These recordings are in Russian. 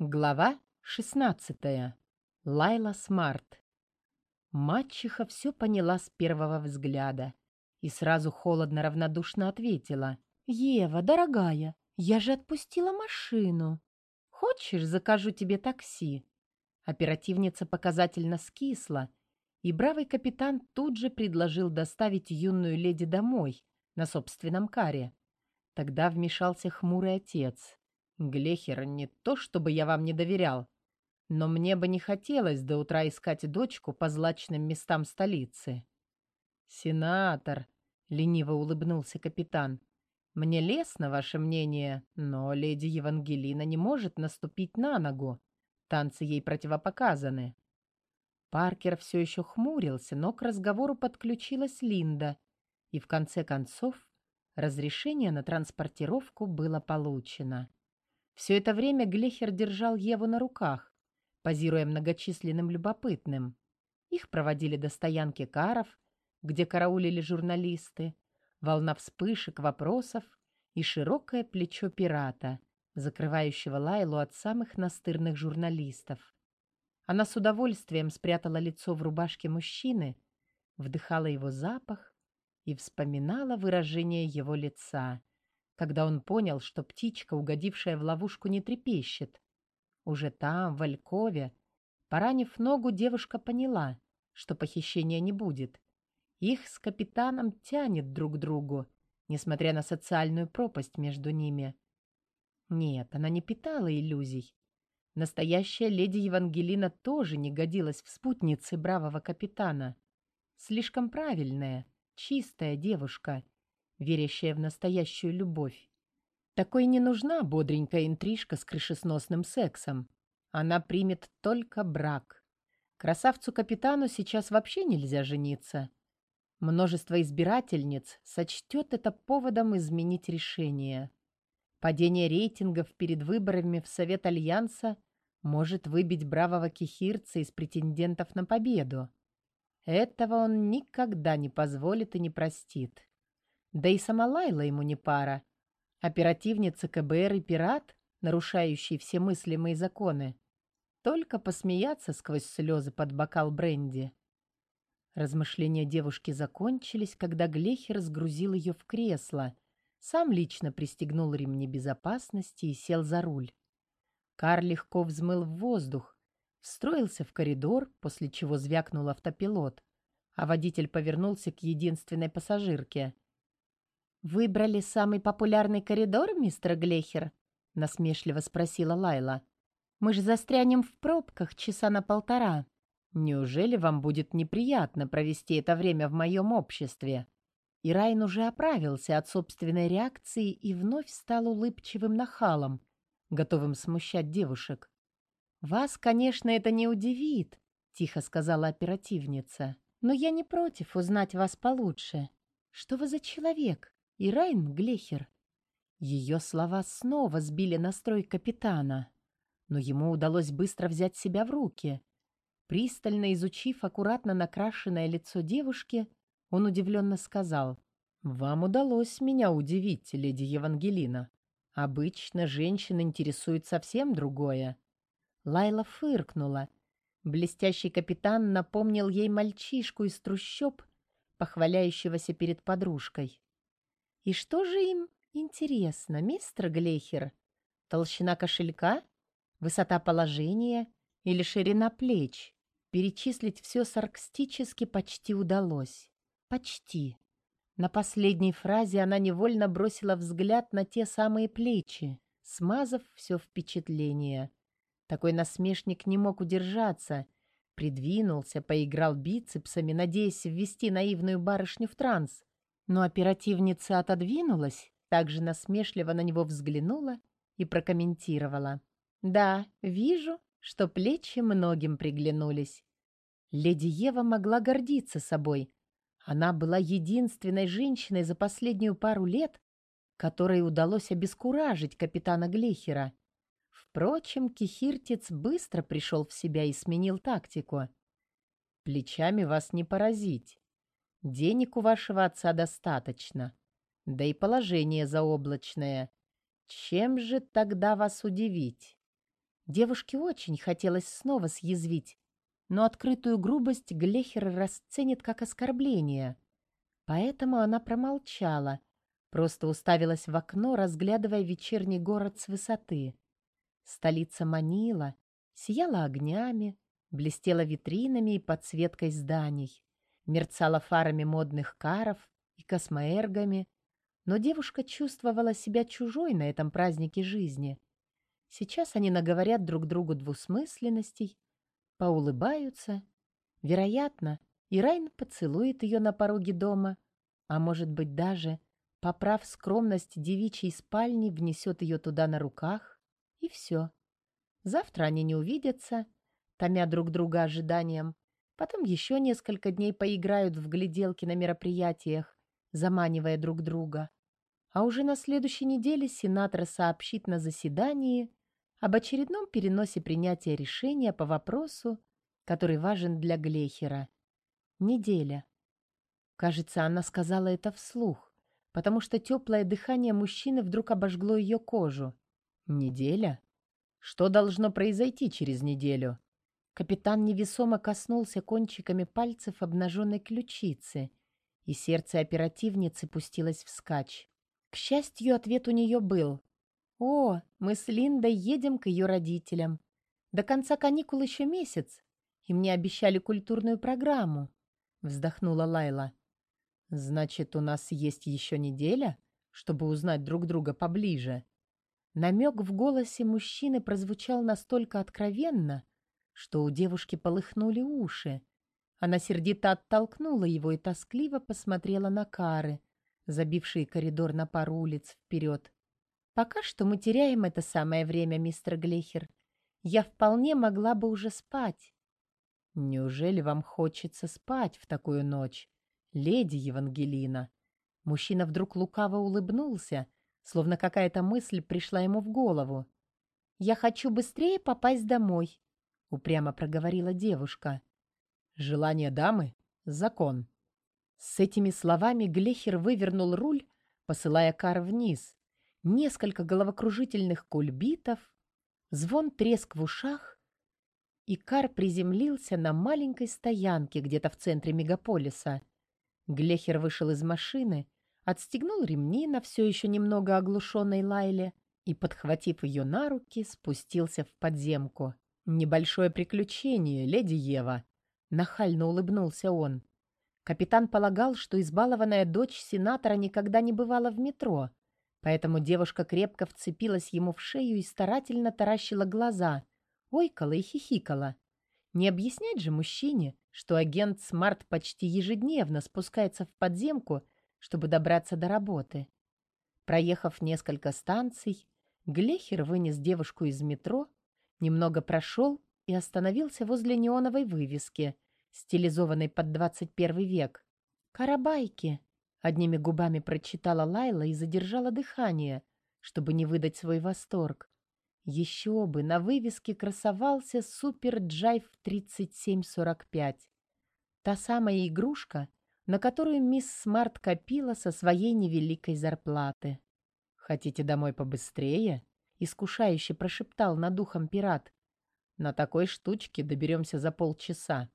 Глава 16. Лайла Смарт. Мачеха все поняла с первого взгляда и сразу холодно-равнодушно ответила. «Ева, дорогая, я же отпустила машину. Хочешь, закажу тебе такси?» Оперативница показательно скисла, и бравый капитан тут же предложил доставить юную леди домой на собственном каре. Тогда вмешался хмурый отец. Глехер, не то чтобы я вам не доверял, но мне бы не хотелось до утра искать дочку по злачным местам столицы. Сенатор, лениво улыбнулся капитан, мне лестно ваше мнение, но леди Евангелина не может наступить на ногу. Танцы ей противопоказаны. Паркер все еще хмурился, но к разговору подключилась Линда, и в конце концов разрешение на транспортировку было получено. Все это время Глехер держал Еву на руках, позируя многочисленным любопытным. Их проводили до стоянки каров, где караулили журналисты, волна вспышек, вопросов и широкое плечо пирата, закрывающего Лайлу от самых настырных журналистов. Она с удовольствием спрятала лицо в рубашке мужчины, вдыхала его запах и вспоминала выражение его лица, когда он понял, что птичка, угодившая в ловушку, не трепещет. Уже там, в Алькове, поранив ногу, девушка поняла, что похищения не будет. Их с капитаном тянет друг к другу, несмотря на социальную пропасть между ними. Нет, она не питала иллюзий. Настоящая леди Евангелина тоже не годилась в спутнице бравого капитана. Слишком правильная, чистая девушка — верящая в настоящую любовь. Такой не нужна бодренькая интрижка с крышесносным сексом. Она примет только брак. Красавцу-капитану сейчас вообще нельзя жениться. Множество избирательниц сочтет это поводом изменить решение. Падение рейтингов перед выборами в Совет Альянса может выбить бравого кихирца из претендентов на победу. Этого он никогда не позволит и не простит. Да и сама Лайла ему не пара. Оперативница КБР и пират, нарушающий все мыслимые законы. Только посмеяться сквозь слезы под бокал бренди. Размышления девушки закончились, когда Глехер сгрузил ее в кресло, сам лично пристегнул ремни безопасности и сел за руль. Кар легко взмыл в воздух, встроился в коридор, после чего звякнул автопилот, а водитель повернулся к единственной пассажирке — «Выбрали самый популярный коридор, мистер Глехер?» — насмешливо спросила Лайла. «Мы же застрянем в пробках часа на полтора. Неужели вам будет неприятно провести это время в моем обществе?» И Райн уже оправился от собственной реакции и вновь стал улыбчивым нахалом, готовым смущать девушек. «Вас, конечно, это не удивит», — тихо сказала оперативница. «Но я не против узнать вас получше. Что вы за человек? И Райн Глехер. Ее слова снова сбили настрой капитана, но ему удалось быстро взять себя в руки. Пристально изучив аккуратно накрашенное лицо девушки, он удивленно сказал, «Вам удалось меня удивить, леди Евангелина. Обычно женщин интересует совсем другое». Лайла фыркнула. Блестящий капитан напомнил ей мальчишку из трущоб, похваляющегося перед подружкой. И что же им интересно, мистер Глейхер? Толщина кошелька? Высота положения? Или ширина плеч? Перечислить все саркастически почти удалось. Почти. На последней фразе она невольно бросила взгляд на те самые плечи, смазав все впечатление. Такой насмешник не мог удержаться, придвинулся, поиграл бицепсами, надеясь ввести наивную барышню в транс. Но оперативница отодвинулась, также насмешливо на него взглянула и прокомментировала. «Да, вижу, что плечи многим приглянулись». Леди Ева могла гордиться собой. Она была единственной женщиной за последнюю пару лет, которой удалось обескуражить капитана Глехера. Впрочем, кихиртец быстро пришел в себя и сменил тактику. «Плечами вас не поразить. Денег у вашего отца достаточно, да и положение заоблачное. Чем же тогда вас удивить? Девушке очень хотелось снова съязвить, но открытую грубость Глехер расценит как оскорбление. Поэтому она промолчала, просто уставилась в окно, разглядывая вечерний город с высоты. Столица манила, сияла огнями, блестела витринами и подсветкой зданий, мерцала фарами модных каров и космоэргами, но девушка чувствовала себя чужой на этом празднике жизни. Сейчас они наговорят друг другу двусмысленностей, поулыбаются. Вероятно, Ирайн поцелует ее на пороге дома, а может быть даже, поправ скромность девичьей спальни, внесет ее туда на руках, и все. Завтра они не увидятся, томя друг друга ожиданием, потом еще несколько дней поиграют в гляделки на мероприятиях, заманивая друг друга. А уже на следующей неделе сенатор сообщит на заседании об очередном переносе принятия решения по вопросу, который важен для Глехера. Неделя. Кажется, она сказала это вслух, потому что теплое дыхание мужчины вдруг обожгло ее кожу. Неделя? Что должно произойти через неделю? Капитан невесомо коснулся кончиками пальцев обнаженной ключицы, и сердце оперативницы пустилось вскачь. К счастью, ответ у нее был. «О, мы с Линдой едем к ее родителям. До конца каникул еще месяц, и мне обещали культурную программу», — вздохнула Лайла. «Значит, у нас есть еще неделя, чтобы узнать друг друга поближе?» Намек в голосе мужчины прозвучал настолько откровенно, что у девушки полыхнули уши. Она сердито оттолкнула его и тоскливо посмотрела на Кары, забившие коридор на пару улиц вперед. Пока что мы теряем это самое время, мистер Глехер. Я вполне могла бы уже спать. Неужели вам хочется спать в такую ночь, леди Евангелина? Мужчина вдруг лукаво улыбнулся, словно какая-то мысль пришла ему в голову. «Я хочу быстрее попасть домой», — упрямо проговорила девушка. «Желание дамы — закон». С этими словами Глехер вывернул руль, посылая кар вниз, несколько головокружительных кульбитов, звон треск в ушах, и кар приземлился на маленькой стоянке где-то в центре мегаполиса. Глехер вышел из машины, отстегнул ремни на все еще немного оглушенной Лайле и, подхватив ее на руки, спустился в подземку. «Небольшое приключение, леди Ева!» Нахально улыбнулся он. Капитан полагал, что избалованная дочь сенатора никогда не бывала в метро, Поэтому девушка крепко вцепилась ему в шею и старательно таращила глаза, ойкала и хихикала. Не объяснять же мужчине, что агент Смарт почти ежедневно спускается в подземку, чтобы добраться до работы. Проехав несколько станций, Глехер вынес девушку из метро, немного прошел и остановился возле неоновой вывески, стилизованной под 21 век. «Карабайки!» Одними губами прочитала Лайла и задержала дыхание, чтобы не выдать свой восторг. Еще бы, на вывеске красовался Супер Джайв 3745. Та самая игрушка, на которую мисс Смарт копила со своей невеликой зарплаты. «Хотите домой побыстрее?» — искушающе прошептал над духом пират. «На такой штучке доберемся за полчаса».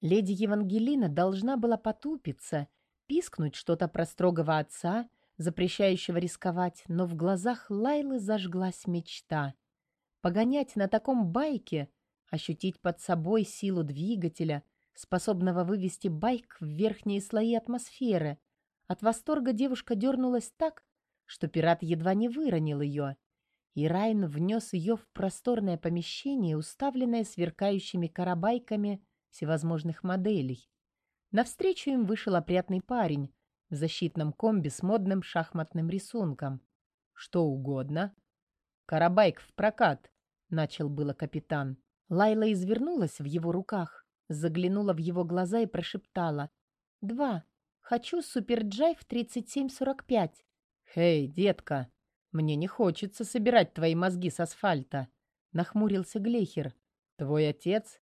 Леди Евангелина должна была потупиться пискнуть что-то про строгого отца, запрещающего рисковать, но в глазах Лайлы зажглась мечта. Погонять на таком байке, ощутить под собой силу двигателя, способного вывести байк в верхние слои атмосферы. От восторга девушка дернулась так, что пират едва не выронил ее. И Райн внес ее в просторное помещение, уставленное сверкающими карабайками всевозможных моделей. Навстречу им вышел опрятный парень в защитном комби с модным шахматным рисунком. «Что угодно». «Карабайк в прокат», — начал было капитан. Лайла извернулась в его руках, заглянула в его глаза и прошептала. «Два. Хочу суперджайв 3745». «Хей, детка, мне не хочется собирать твои мозги с асфальта», — нахмурился Глехер. «Твой отец?»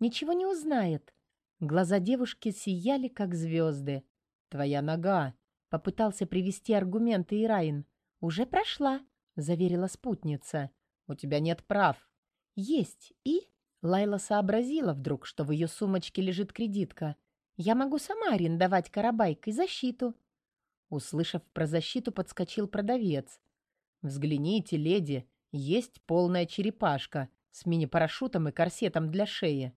«Ничего не узнает», Глаза девушки сияли, как звезды. «Твоя нога!» — попытался привести аргументы Ираин. «Уже прошла», — заверила спутница. «У тебя нет прав. Есть. И? Лайла сообразила вдруг, что в ее сумочке лежит кредитка. Я могу сама арендовать карабайк и защиту. Услышав про защиту, подскочил продавец. «Взгляните, леди, есть полная черепашка с мини-парашютом и корсетом для шеи».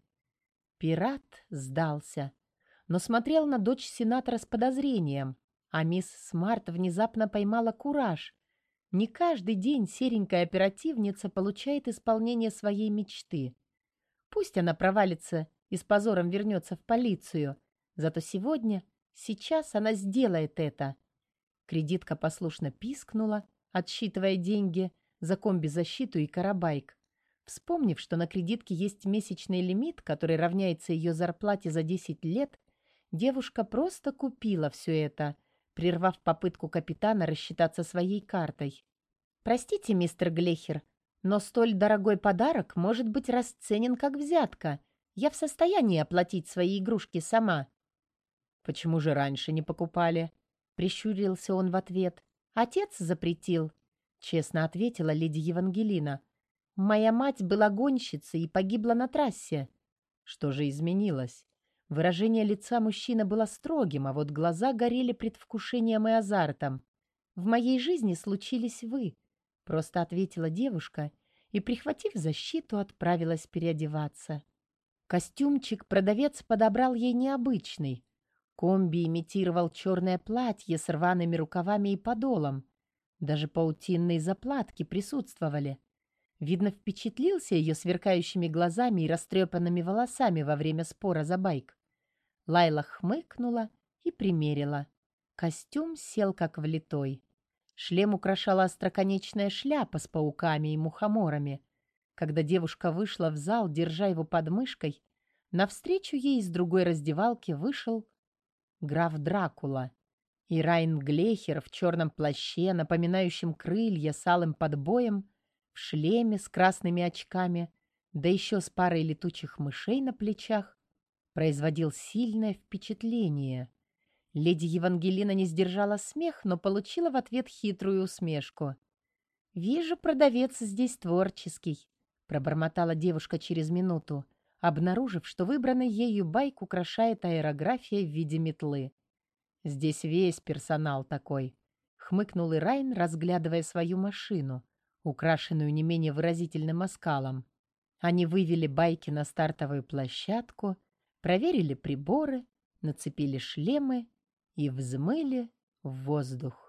Пират сдался, но смотрел на дочь сенатора с подозрением, а мисс Смарт внезапно поймала кураж. Не каждый день серенькая оперативница получает исполнение своей мечты. Пусть она провалится и с позором вернется в полицию, зато сегодня, сейчас она сделает это. Кредитка послушно пискнула, отсчитывая деньги за комби-защиту и карабайк. Вспомнив, что на кредитке есть месячный лимит, который равняется ее зарплате за 10 лет, девушка просто купила все это, прервав попытку капитана рассчитаться своей картой. «Простите, мистер Глехер, но столь дорогой подарок может быть расценен как взятка. Я в состоянии оплатить свои игрушки сама». «Почему же раньше не покупали?» Прищурился он в ответ. «Отец запретил», — честно ответила леди Евангелина. «Моя мать была гонщицей и погибла на трассе». Что же изменилось? Выражение лица мужчины было строгим, а вот глаза горели предвкушением и азартом. «В моей жизни случились вы», — просто ответила девушка и, прихватив защиту, отправилась переодеваться. Костюмчик продавец подобрал ей необычный, Комби имитировал черное платье с рваными рукавами и подолом. Даже паутинные заплатки присутствовали. Видно, впечатлился ее сверкающими глазами и растрепанными волосами во время спора за байк. Лайла хмыкнула и примерила. Костюм сел как влитой. Шлем украшала остроконечная шляпа с пауками и мухоморами. Когда девушка вышла в зал, держа его под мышкой, навстречу ей из другой раздевалки вышел граф Дракула, и Райн Глехер в черном плаще, напоминающем крылья с алым подбоем, в шлеме с красными очками, да еще с парой летучих мышей на плечах, производил сильное впечатление. Леди Евангелина не сдержала смех, но получила в ответ хитрую усмешку. «Вижу, продавец здесь творческий», — пробормотала девушка через минуту обнаружив, что выбранный ею байк украшает аэрография в виде метлы. «Здесь весь персонал такой», — хмыкнул и Райн, разглядывая свою машину, украшенную не менее выразительным оскалом. Они вывели байки на стартовую площадку, проверили приборы, нацепили шлемы и взмыли в воздух.